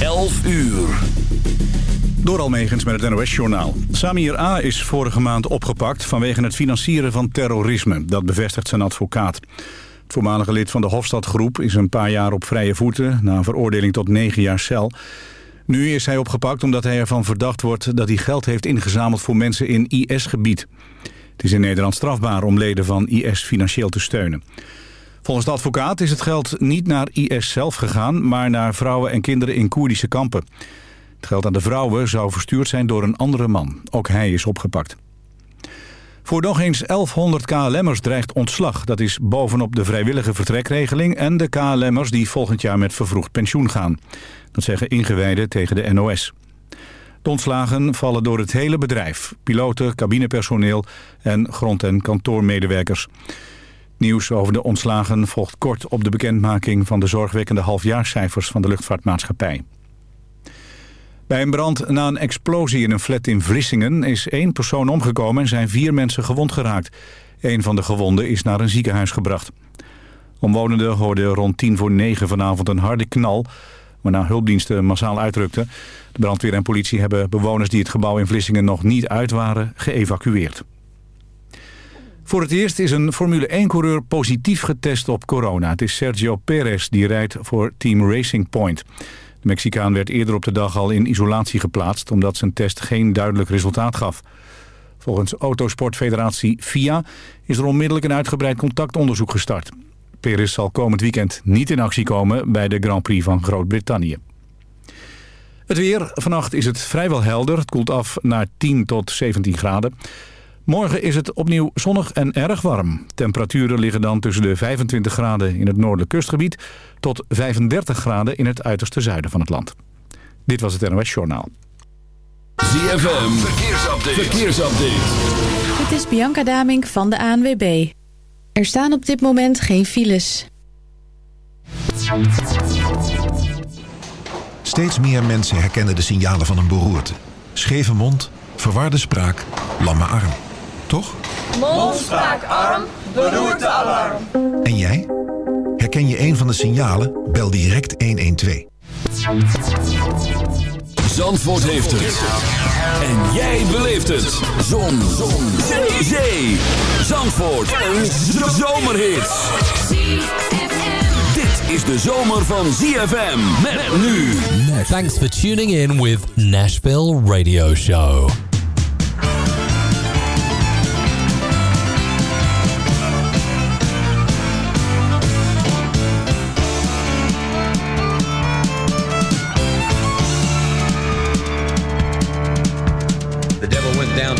11 uur. Door Almegens met het NOS-journaal. Samir A. is vorige maand opgepakt vanwege het financieren van terrorisme. Dat bevestigt zijn advocaat. Het voormalige lid van de Hofstadgroep is een paar jaar op vrije voeten... na een veroordeling tot negen jaar cel. Nu is hij opgepakt omdat hij ervan verdacht wordt... dat hij geld heeft ingezameld voor mensen in IS-gebied. Het is in Nederland strafbaar om leden van IS financieel te steunen. Volgens de advocaat is het geld niet naar IS zelf gegaan... maar naar vrouwen en kinderen in Koerdische kampen. Het geld aan de vrouwen zou verstuurd zijn door een andere man. Ook hij is opgepakt. Voor nog eens 1100 KLM'ers dreigt ontslag. Dat is bovenop de vrijwillige vertrekregeling... en de KLM'ers die volgend jaar met vervroegd pensioen gaan. Dat zeggen ingewijden tegen de NOS. De ontslagen vallen door het hele bedrijf. Piloten, cabinepersoneel en grond- en kantoormedewerkers. Nieuws over de ontslagen volgt kort op de bekendmaking... van de zorgwekkende halfjaarscijfers van de luchtvaartmaatschappij. Bij een brand na een explosie in een flat in Vlissingen... is één persoon omgekomen en zijn vier mensen gewond geraakt. Een van de gewonden is naar een ziekenhuis gebracht. Omwonenden hoorden rond tien voor negen vanavond een harde knal... waarna hulpdiensten massaal uitrukten. De brandweer en politie hebben bewoners die het gebouw in Vlissingen nog niet uit waren... geëvacueerd. Voor het eerst is een Formule 1-coureur positief getest op corona. Het is Sergio Perez die rijdt voor Team Racing Point... De Mexicaan werd eerder op de dag al in isolatie geplaatst... omdat zijn test geen duidelijk resultaat gaf. Volgens Autosportfederatie FIA is er onmiddellijk een uitgebreid contactonderzoek gestart. Perez zal komend weekend niet in actie komen bij de Grand Prix van Groot-Brittannië. Het weer. Vannacht is het vrijwel helder. Het koelt af naar 10 tot 17 graden. Morgen is het opnieuw zonnig en erg warm. Temperaturen liggen dan tussen de 25 graden in het noordelijk kustgebied... tot 35 graden in het uiterste zuiden van het land. Dit was het NOS Journaal. ZFM, verkeersupdate. verkeersupdate. Dit is Bianca Damink van de ANWB. Er staan op dit moment geen files. Steeds meer mensen herkennen de signalen van een beroerte. Scheve mond, verwarde spraak, lamme arm toch? Mond, spraak, arm, beroerte, alarm. En jij? Herken je een van de signalen? Bel direct 112. Zandvoort heeft het. En jij beleeft het. Zon. Zon. Zee. Zee. Zandvoort. Een zomerhit. Dit is de zomer van ZFM. Met nu. Thanks for tuning in with Nashville Radio Show.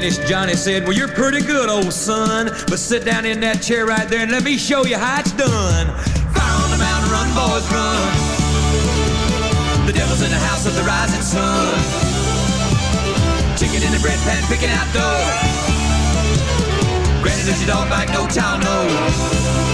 Finished, Johnny said, Well, you're pretty good, old son. But sit down in that chair right there and let me show you how it's done. Fire on the mountain, run, boys, run. The devil's in the house of the rising sun. Chicken in the bread pan picking out dough. Does your dog bite? No child knows.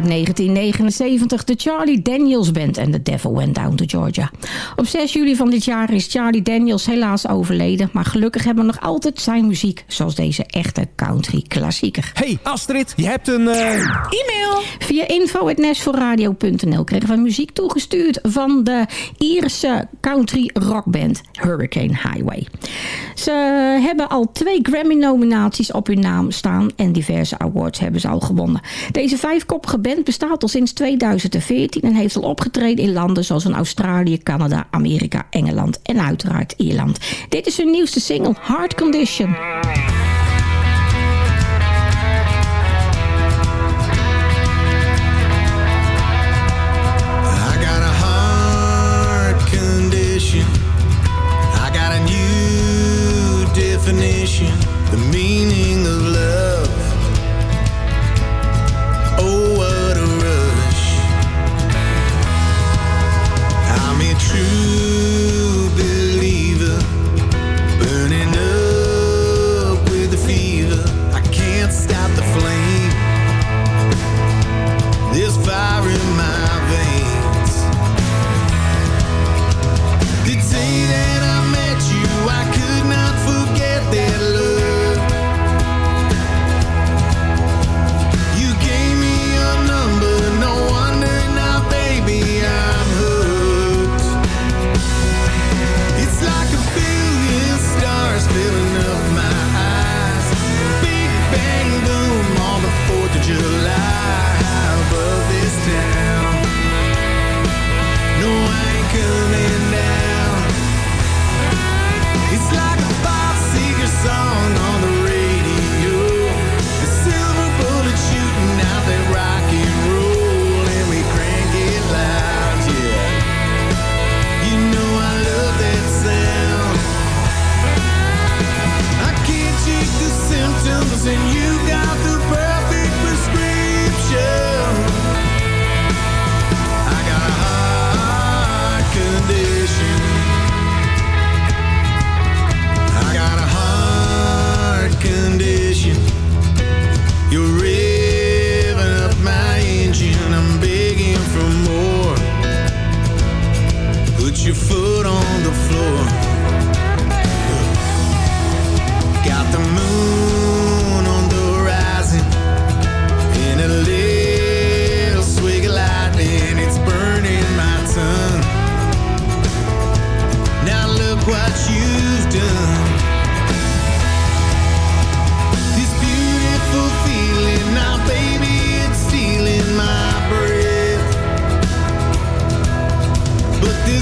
Uit 1979 de Charlie Daniels Band en The Devil Went Down to Georgia. Op 6 juli van dit jaar is Charlie Daniels helaas overleden. Maar gelukkig hebben we nog altijd zijn muziek. Zoals deze echte country klassieker. Hey Astrid, je hebt een... eh, E-mail! Via info.nashforradio.nl kregen we muziek toegestuurd van de Ierse country rockband Hurricane Highway. Ze hebben al twee Grammy-nominaties op hun naam staan en diverse awards hebben ze al gewonnen. Deze vijfkoppige band bestaat al sinds 2014 en heeft al opgetreden in landen zoals Australië, Canada, Amerika, Engeland en uiteraard Ierland. Dit is hun nieuwste single, Heart Condition.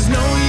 no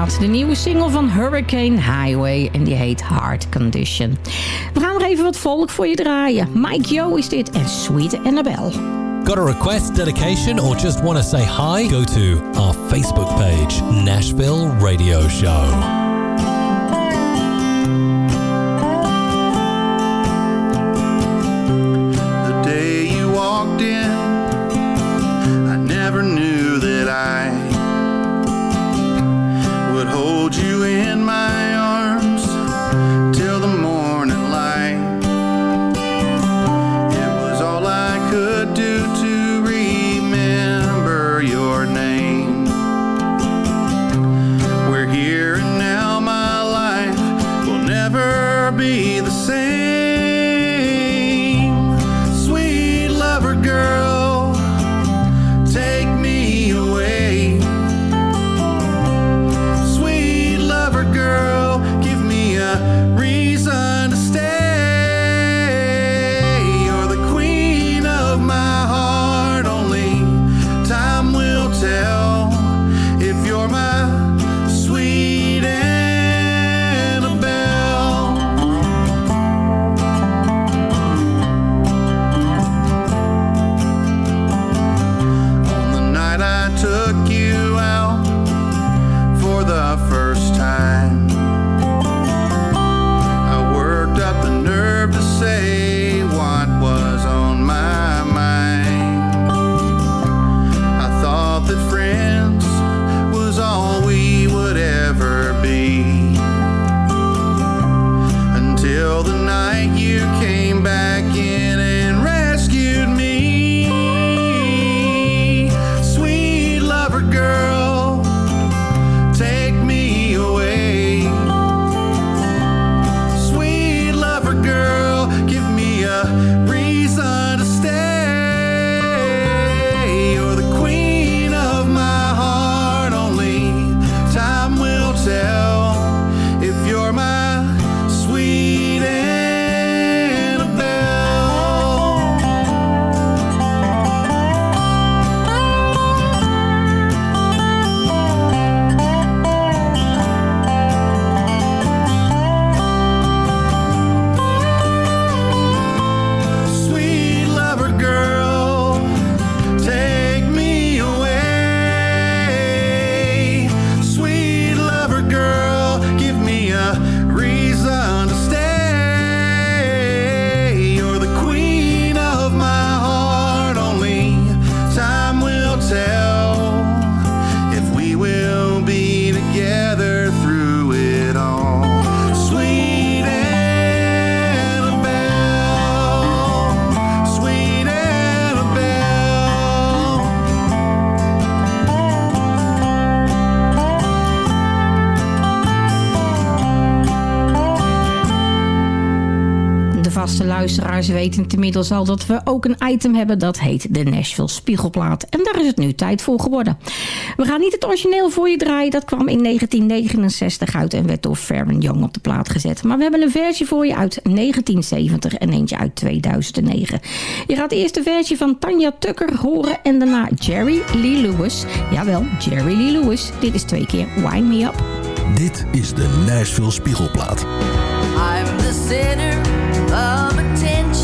De nieuwe single van Hurricane Highway. En die heet Heart Condition. We gaan nog even wat volk voor je draaien. Mike Yo is dit en Sweet Annabelle. Got a request, dedication, or just want to say hi? Go to our Facebook page, Nashville Radio Show. Never be the same. Weten het inmiddels al dat we ook een item hebben dat heet de Nashville Spiegelplaat. En daar is het nu tijd voor geworden. We gaan niet het origineel voor je draaien. Dat kwam in 1969 uit en werd door Farron Young op de plaat gezet. Maar we hebben een versie voor je uit 1970 en eentje uit 2009. Je gaat eerst de versie van Tanya Tucker horen en daarna Jerry Lee Lewis. Jawel, Jerry Lee Lewis. Dit is twee keer Wind Me Up. Dit is de Nashville Spiegelplaat. I'm the center of attention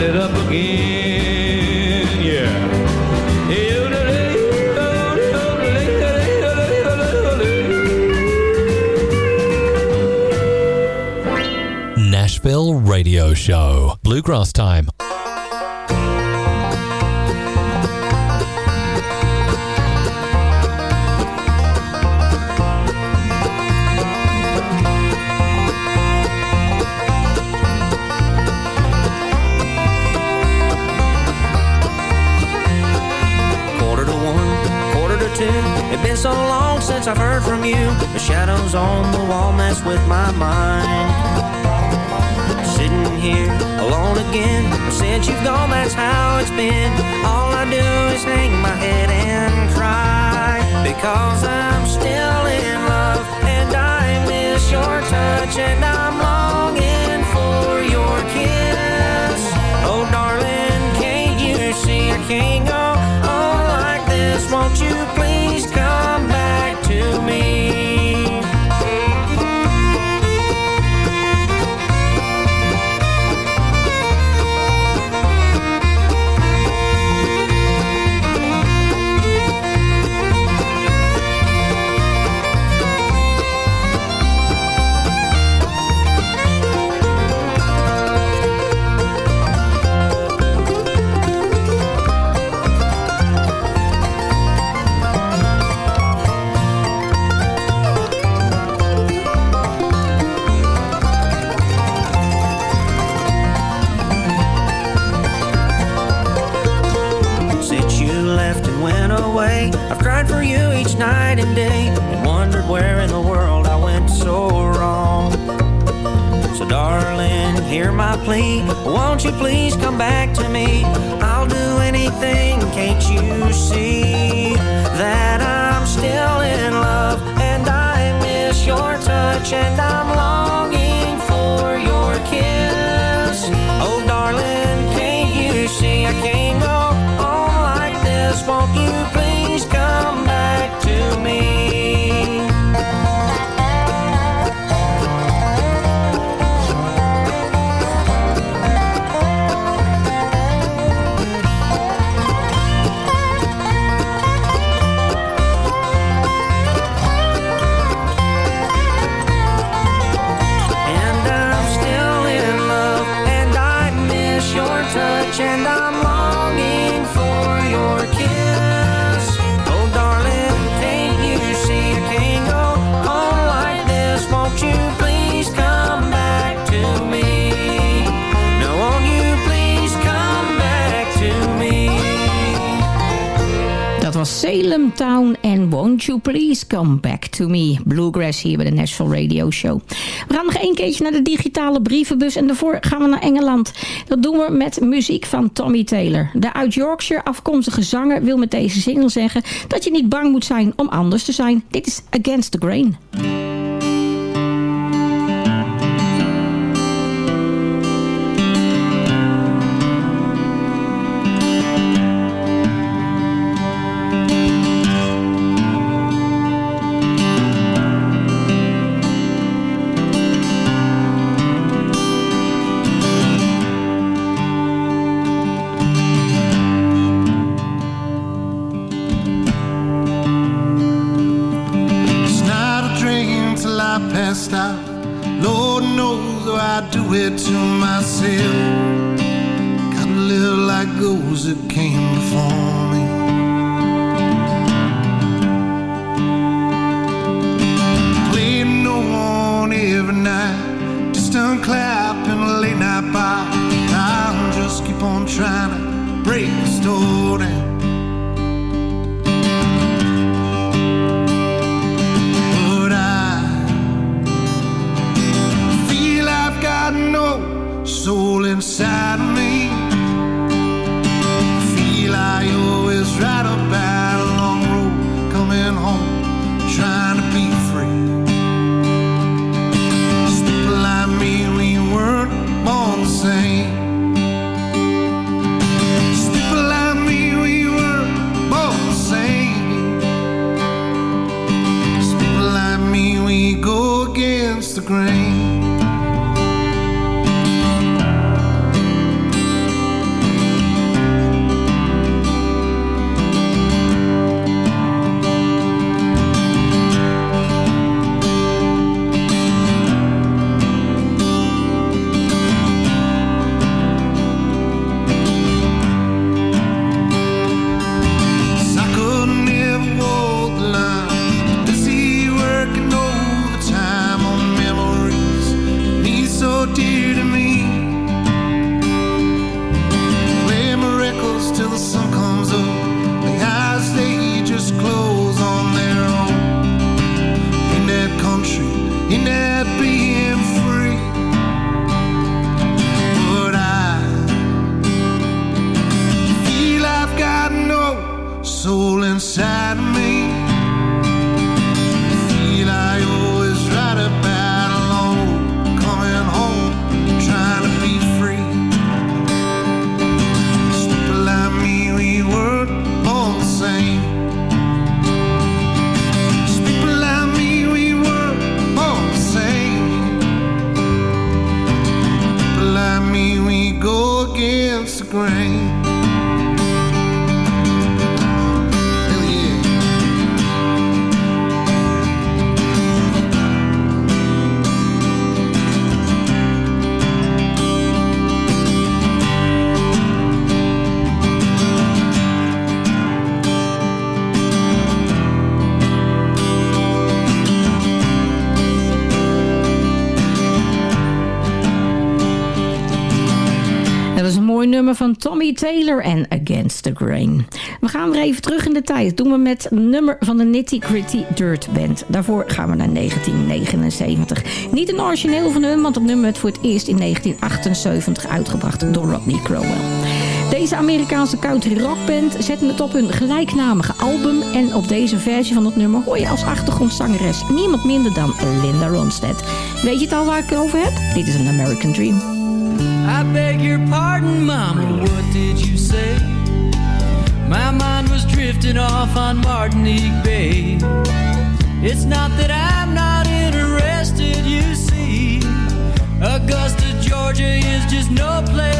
it up again. Yeah. Nashville Radio Show. Bluegrass Time I've heard from you. The shadows on the wall mess with my mind. Sitting here alone again. Since you've gone, that's how it's been. All I do is hang my head and cry. Because I'm still in love. And I miss your touch. And I'm longing for your kiss. Oh, darling, can't you see I can't go? won't you please come back to me? darling, hear my plea. Won't you please come back to me? I'll do anything, can't you see that I'm still in love and I miss your touch and I'm longing for your kiss. Oh, darling, can't you see I can't go on like this? Won't you please come back to me? Salem Town en Won't You Please Come Back To Me. Bluegrass hier bij de Nashville Radio Show. We gaan nog één keertje naar de digitale brievenbus en daarvoor gaan we naar Engeland. Dat doen we met muziek van Tommy Taylor. De uit Yorkshire afkomstige zanger wil met deze single zeggen... dat je niet bang moet zijn om anders te zijn. Dit is Against the Grain. I do e Taylor en Against the Grain. We gaan weer even terug in de tijd. Dat doen we met nummer van de Nitty Gritty Dirt Band. Daarvoor gaan we naar 1979. Niet een origineel van hun, want het nummer werd voor het eerst in 1978 uitgebracht door Rodney Crowell. Deze Amerikaanse country rockband zetten het op hun gelijknamige album. En op deze versie van het nummer hoor je als achtergrondzangeres niemand minder dan Linda Ronstadt. Weet je het al waar ik het over heb? Dit is een American Dream. I beg your pardon, Mama, what did you say? My mind was drifting off on Martinique Bay. It's not that I'm not interested, you see. Augusta, Georgia is just no place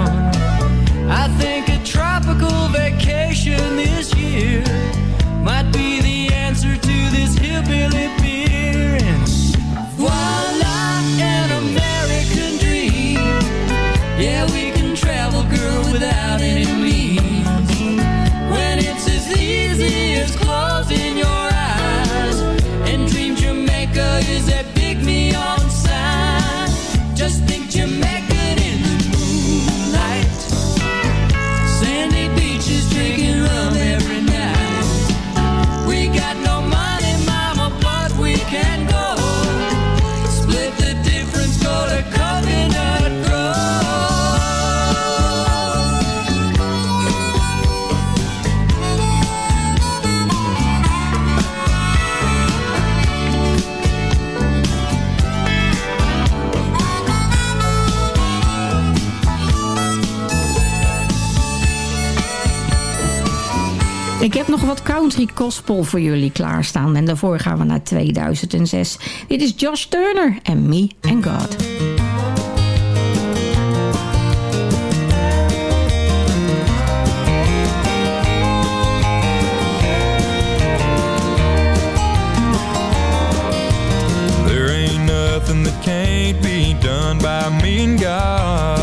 country gospel voor jullie klaarstaan. En daarvoor gaan we naar 2006. Dit is Josh Turner en Me and God. There ain't nothing that can't be done by me and God.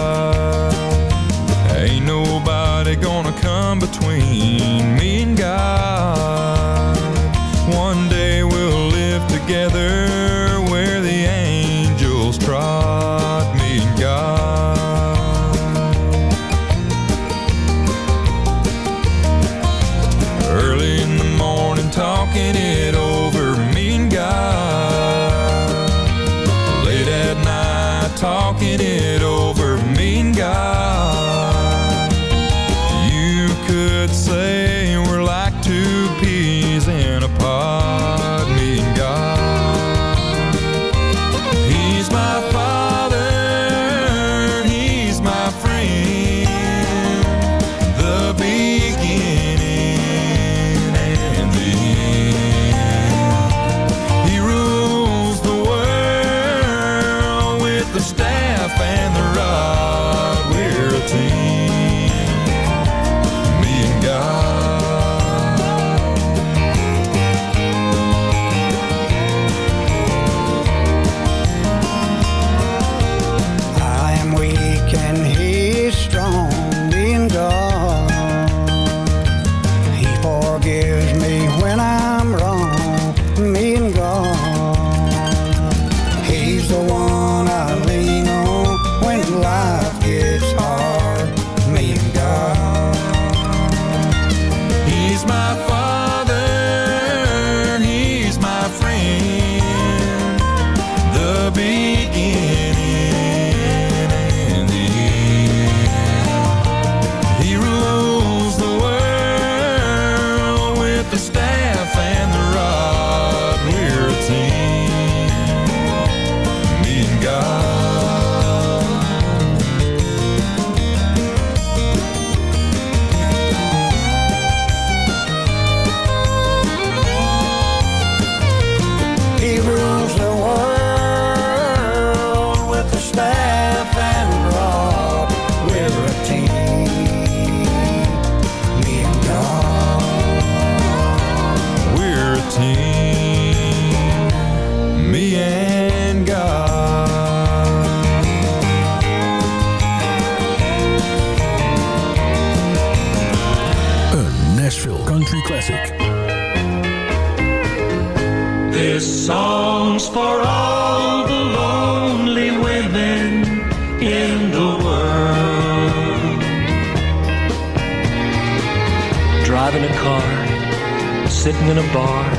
sitting in a bar,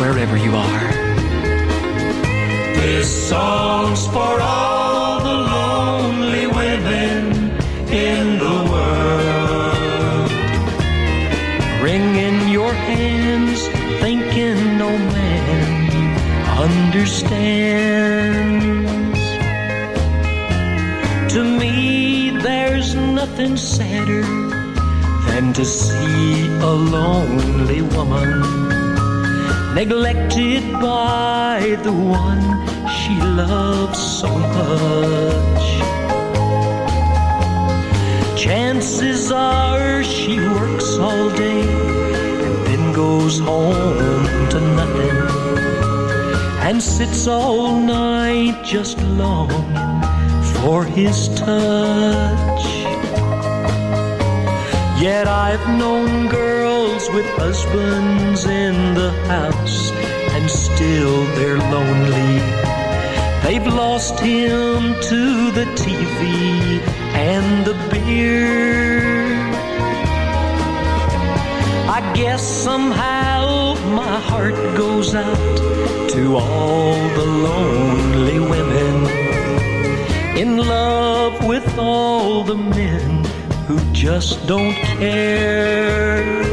wherever you are. This song's for all the lonely women in the world. Ring in your hands, thinking no man understands. To me, there's nothing sadder to see a lonely woman neglected by the one she loves so much. Chances are she works all day and then goes home to nothing and sits all night just longing for his touch. Yet I've known girls with husbands in the house and still they're lonely. They've lost him to the TV and the beer. I guess somehow my heart goes out to all the lonely women in love with all the men who just don't care.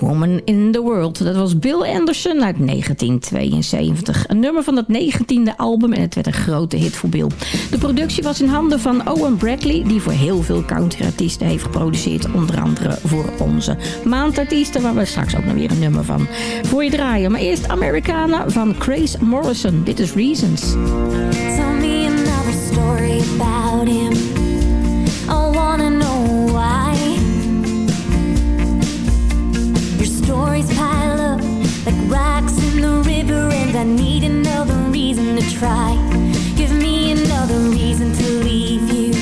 Woman in the World. Dat was Bill Anderson uit 1972. Een nummer van het 19e album en het werd een grote hit voor Bill. De productie was in handen van Owen Bradley... die voor heel veel countryartiesten heeft geproduceerd. Onder andere voor onze maandartiesten... waar we straks ook nog weer een nummer van voor je draaien. Maar eerst Americana van Grace Morrison. Dit is Reasons. Tell me another story and I need another reason to try. Give me another reason to leave you.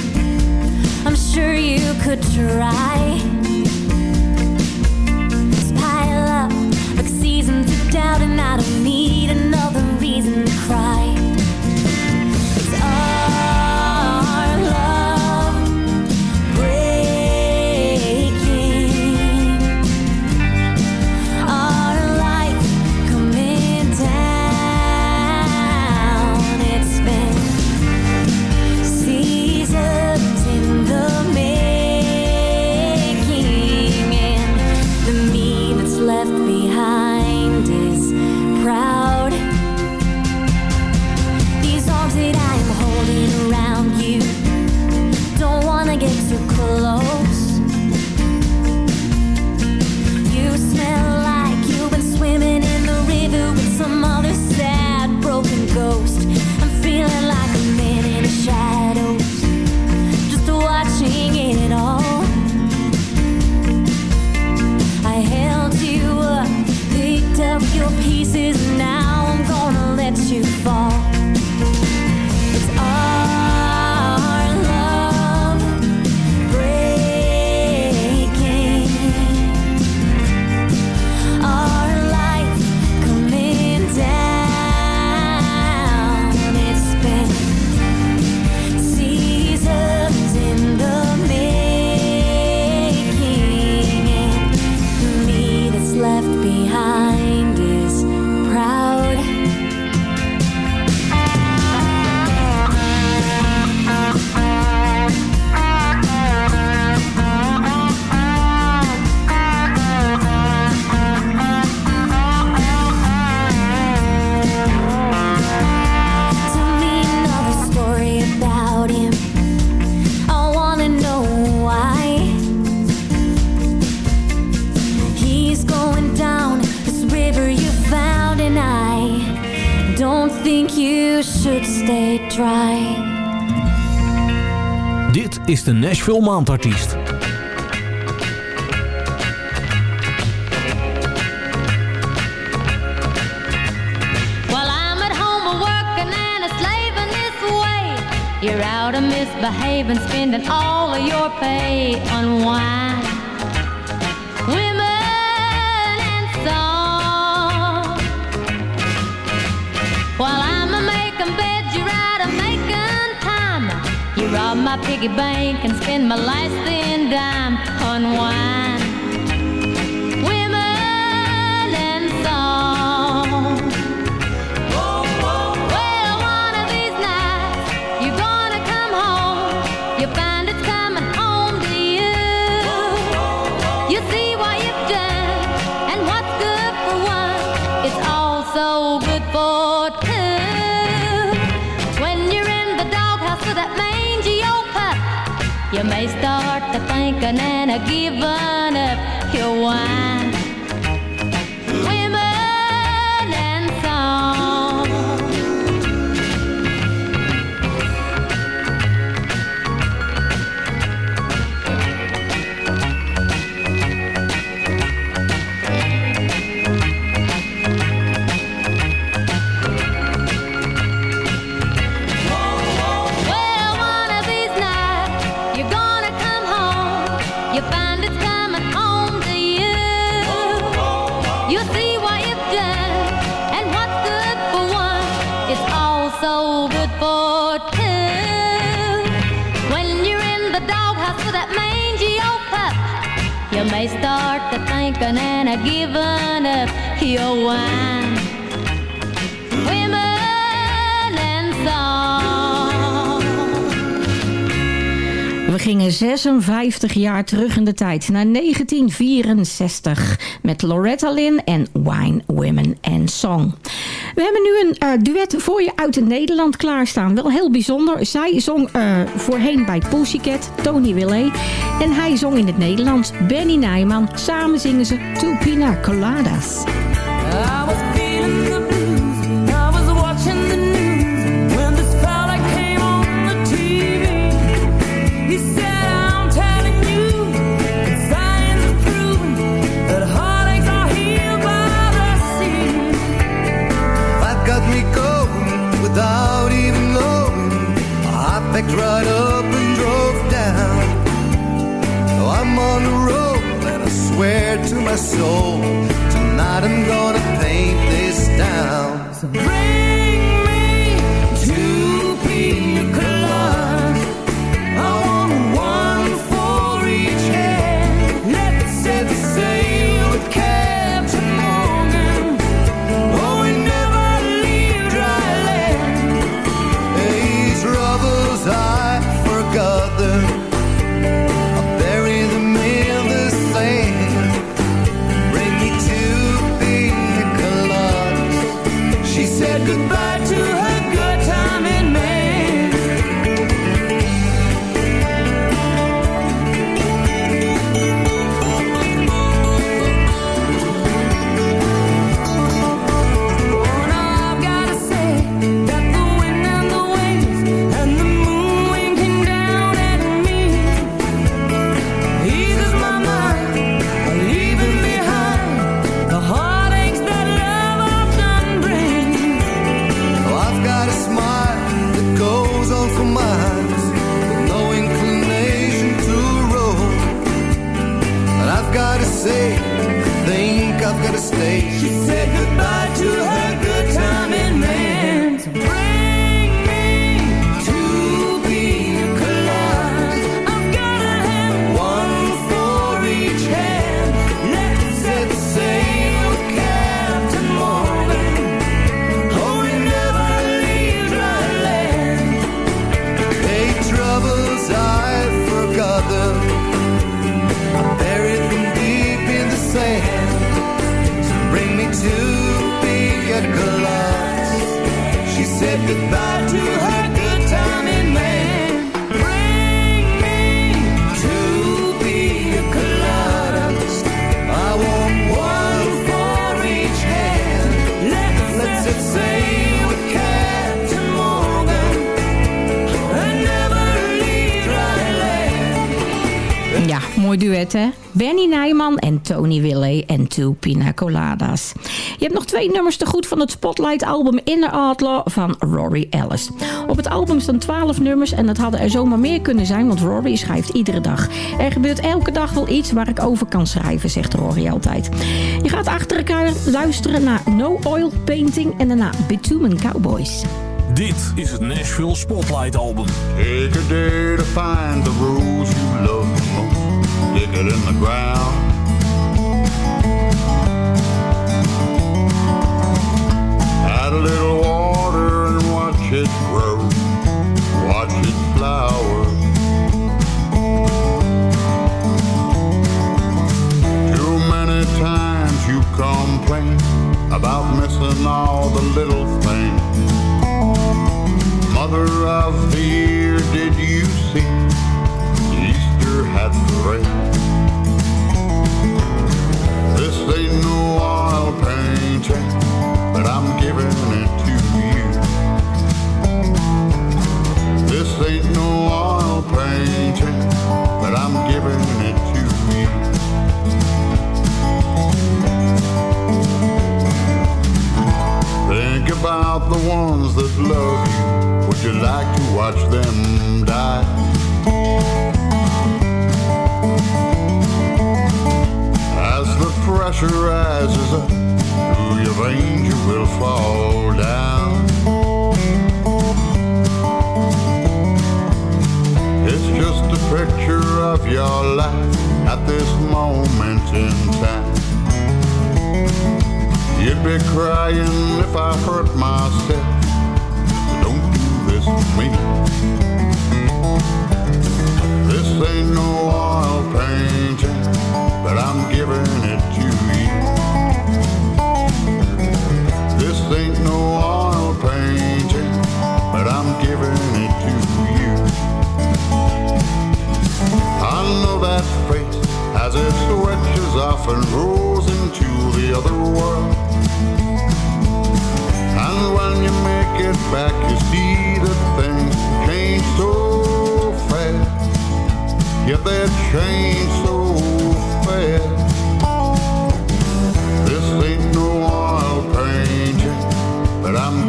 I'm sure you could try. Just pile up like seasons of doubt, and I don't de Nashville Maandartiest. You're out of misbehaving, spending all of your pay on wine. rob my piggy bank and spend my last thin dime on wine. may start to thinking and I give up. 56 jaar terug in de tijd naar 1964 met Loretta Lynn en Wine, Women and Song. We hebben nu een eh, duet voor je uit Nederland klaarstaan. Wel heel bijzonder. Zij zong eh, voorheen bij Pussycat, Tony Willé, En hij zong in het Nederlands, Benny Nijman. Samen zingen ze Tupina Coladas. Ah, picked up and drove down. I'm on the road and I swear to my soul, tonight I'm gonna paint this town. So Benny Nijman en Tony Willey en Two Pina Coladas. Je hebt nog twee nummers te goed van het Spotlight album Inner Outlaw van Rory Ellis. Op het album staan 12 nummers en dat hadden er zomaar meer kunnen zijn, want Rory schrijft iedere dag. Er gebeurt elke dag wel iets waar ik over kan schrijven, zegt Rory altijd. Je gaat achter elkaar luisteren naar No Oil Painting en daarna Bitumen Cowboys. Dit is het Nashville Spotlight Album. Take a day to find the rose you love the most. Dig it in the ground. Add a little water and watch it grow. Watch it flower.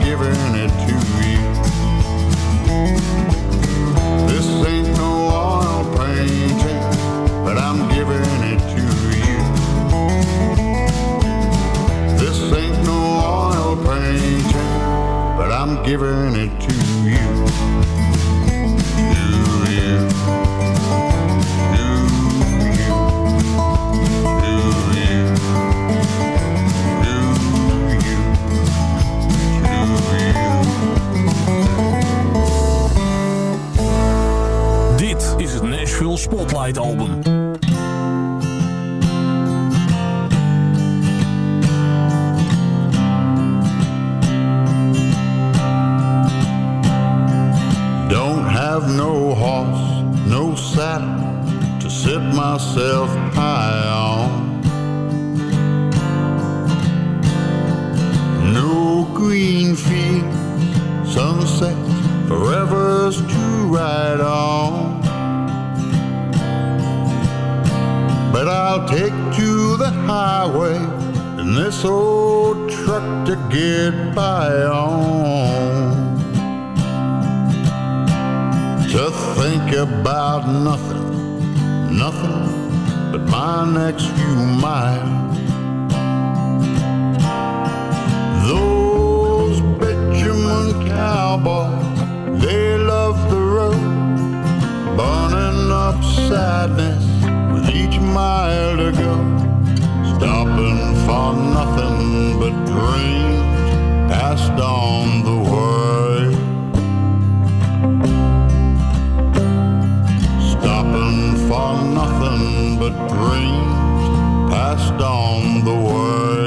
Giving it to you. This ain't no oil painting, but I'm giving it to you. This ain't no oil painting, but I'm giving it to you. To you. Spotlight Album. Don't have no horse, no saddle to sit myself I'll take to the highway in this old truck to get by on. To think about nothing, nothing but my next few miles. Those bitumen cowboys, they love the road, burning up sadness mile to go, stopping for nothing but dreams passed on the way. Stopping for nothing but dreams passed on the way.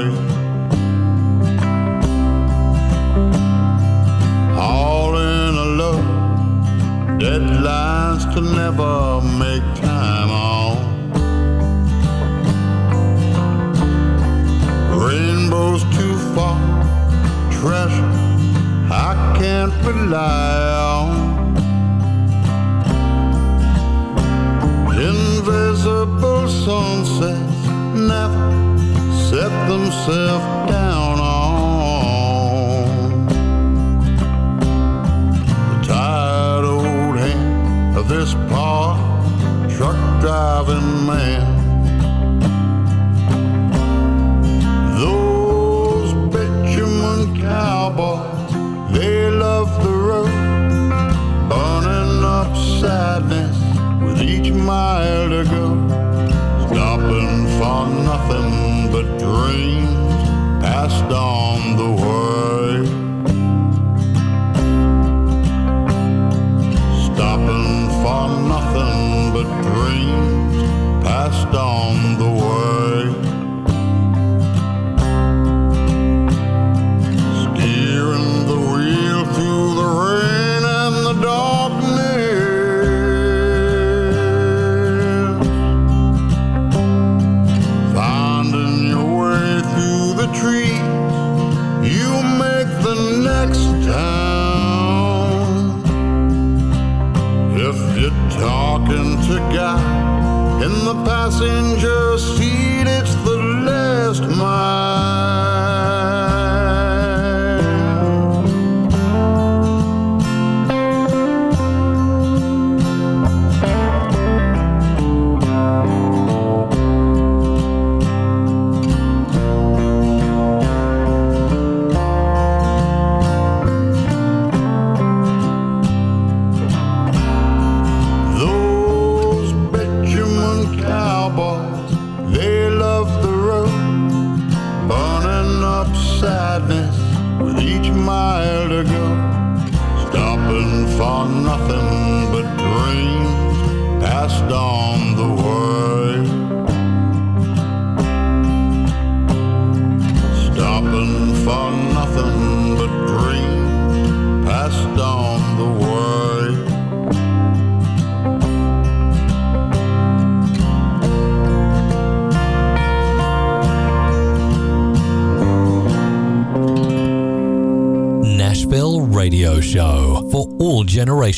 All in a love, deadlines to never make time can't rely on. Invisible sunsets never set themselves down on. The tired old hand of this poor truck driving man. cowboys, they of the road, burning up sadness with each mile to go. Stopping for nothing but dreams passed on the way. Stopping for nothing but dreams passed on the way. passenger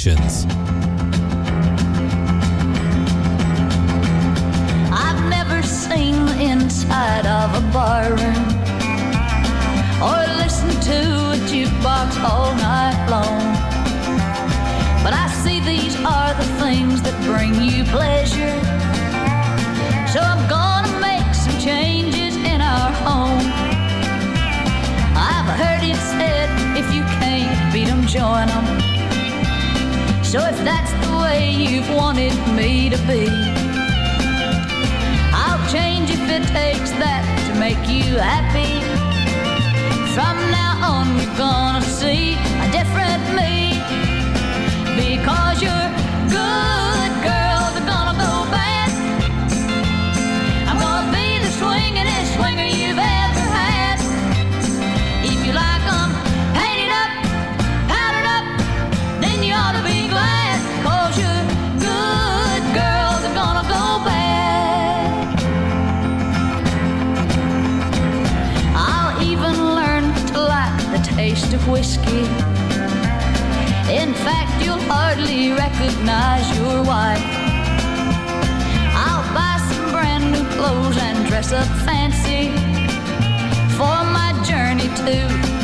Productions.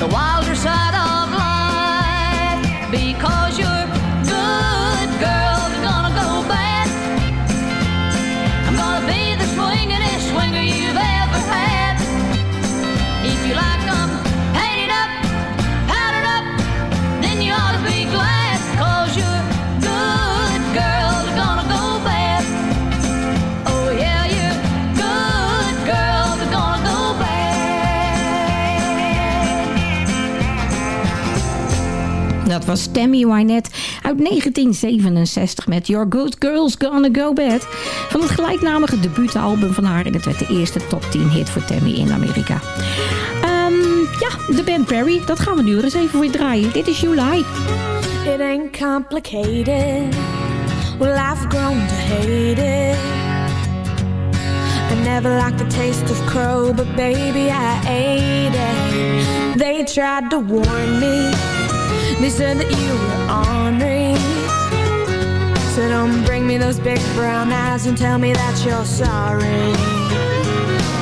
The wild dat was Tammy Wynette uit 1967 met Your Good Girls Gonna Go Bad. Van het gelijknamige debuutalbum van haar. En dat werd de eerste top 10 hit voor Tammy in Amerika. Um, ja, de band Perry. dat gaan we nu eens even weer draaien. Dit is July. It ain't complicated. Well, I've grown to hate it. I never liked the taste of crow, but baby, I ate it. They tried to warn me. They said that you were ornery So don't bring me those big brown eyes And tell me that you're sorry.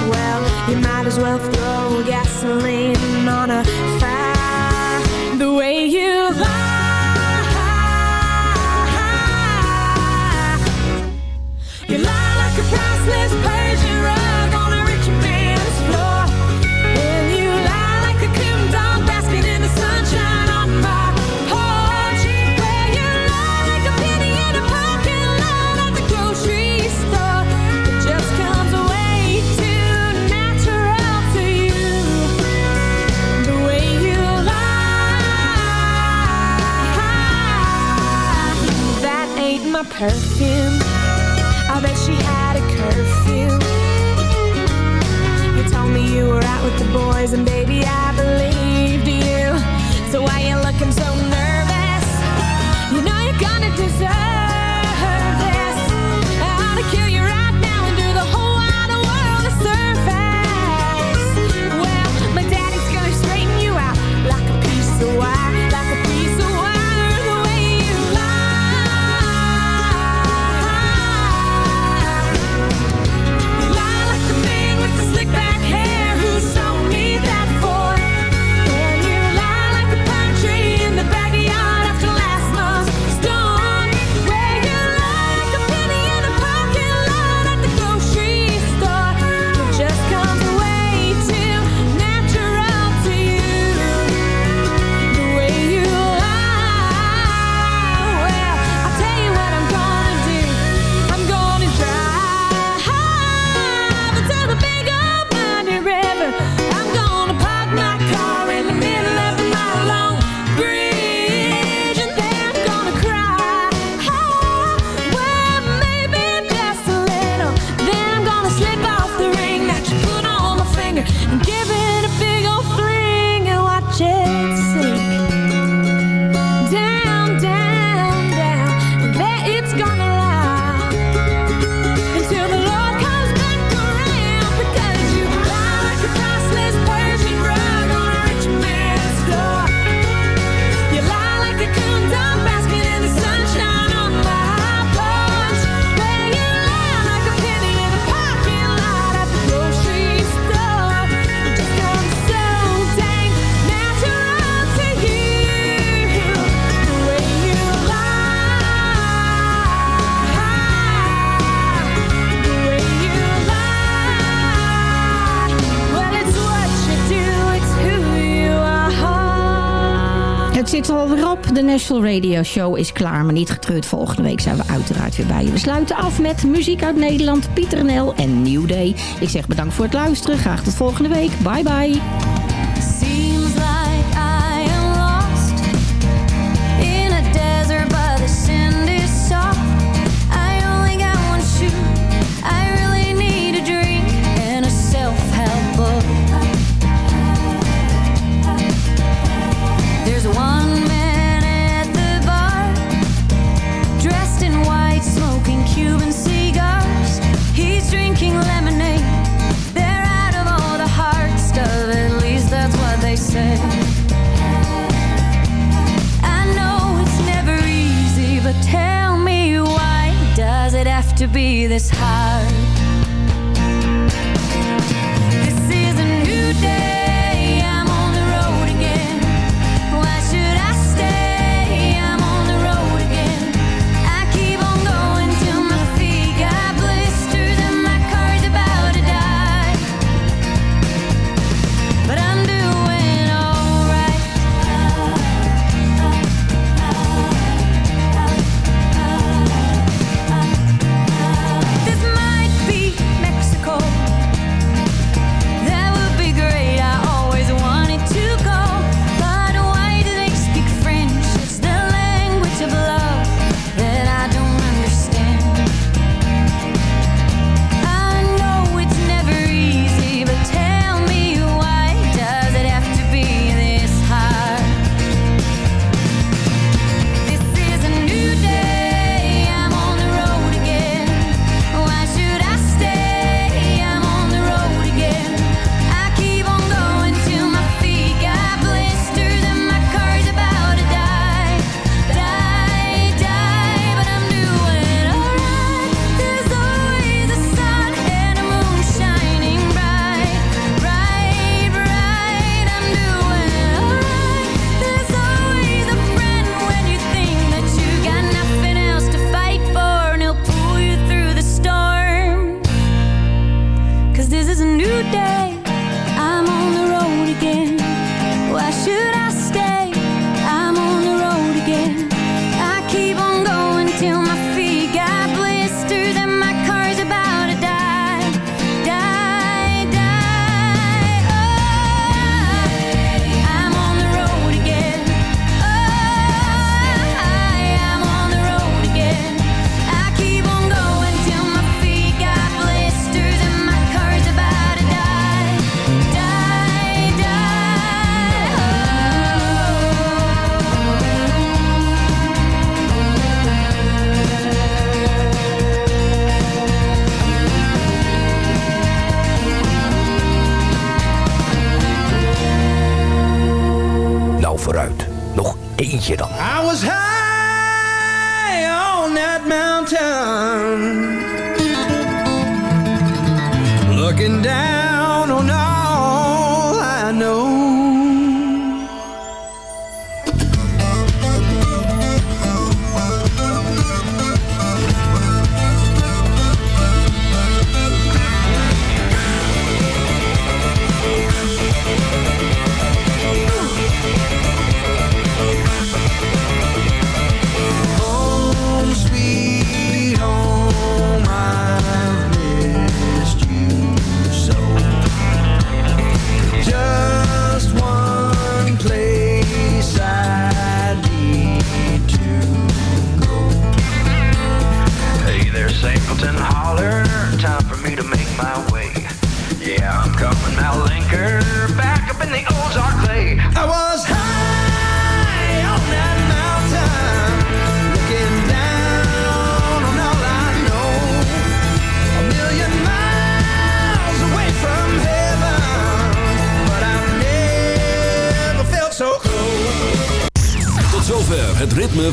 Well, you might as well throw gasoline on a fire National Radio Show is klaar, maar niet getreurd. Volgende week zijn we uiteraard weer bij je. We sluiten af met muziek uit Nederland, Pieter Nel en New Day. Ik zeg bedankt voor het luisteren. Graag tot volgende week. Bye bye.